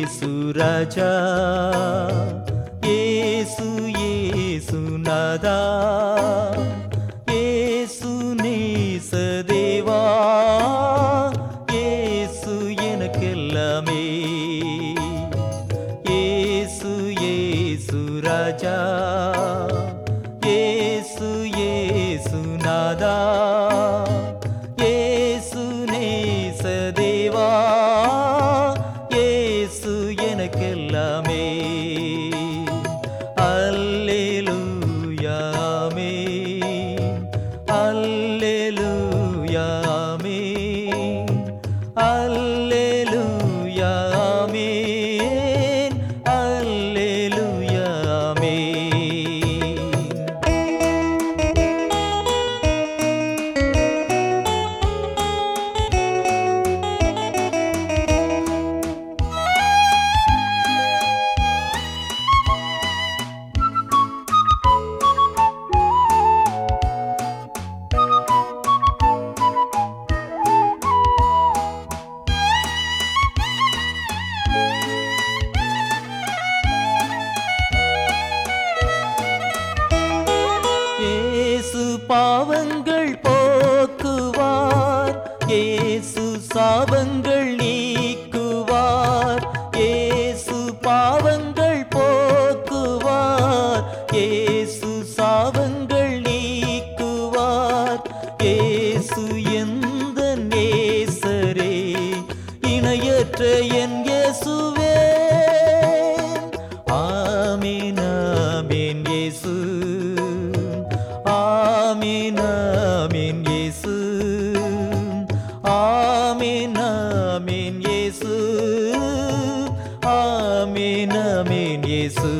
ராஜா ஏசு ஏசு நாதா ஏசு நேச தேவா ஏசு எனக்கெல்லாமே ஏசு ஏசு ராஜா ஏசு ஏசு எனக்கெல்லாமே இயேசு பாவங்கள் போக்குவார். ஏசு சாபங்கள் நீக்குவார். ஏசு பாவங்கள் போக்குவார். ஏசு சாபங்கள் நீக்குவார். ஏசு எந்த நேசரே. இணையற்ற என் இயேசுவே ஆமீன் ஆமீன் இயேசு ஆமீன் ஆமீன் இயேசு ஆமீன் ஆமீன் இயேசு ஆமீன் ஆமீன் இயேசு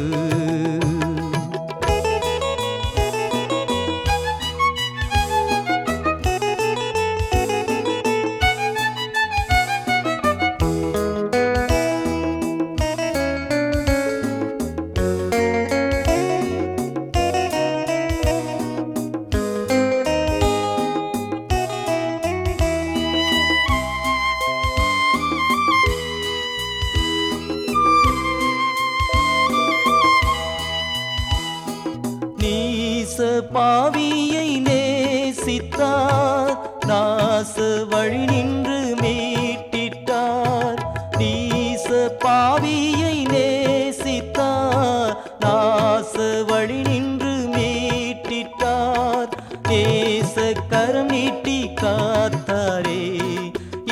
பாவியை நேசித்தார். நாச வழி நின்று மீட்டிட்டார். நீச பாவியை நேசித்தார். நாச வழி நின்று மீட்டிட்டார். நேச கரம் நீட்டி காத்தாரே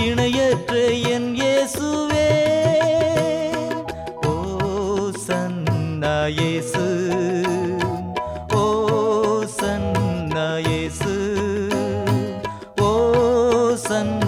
இணையற்ற என் இயேசுவே. ஓ சன்னா இயேசு. சன்னா இயேசு ஓ சன்னா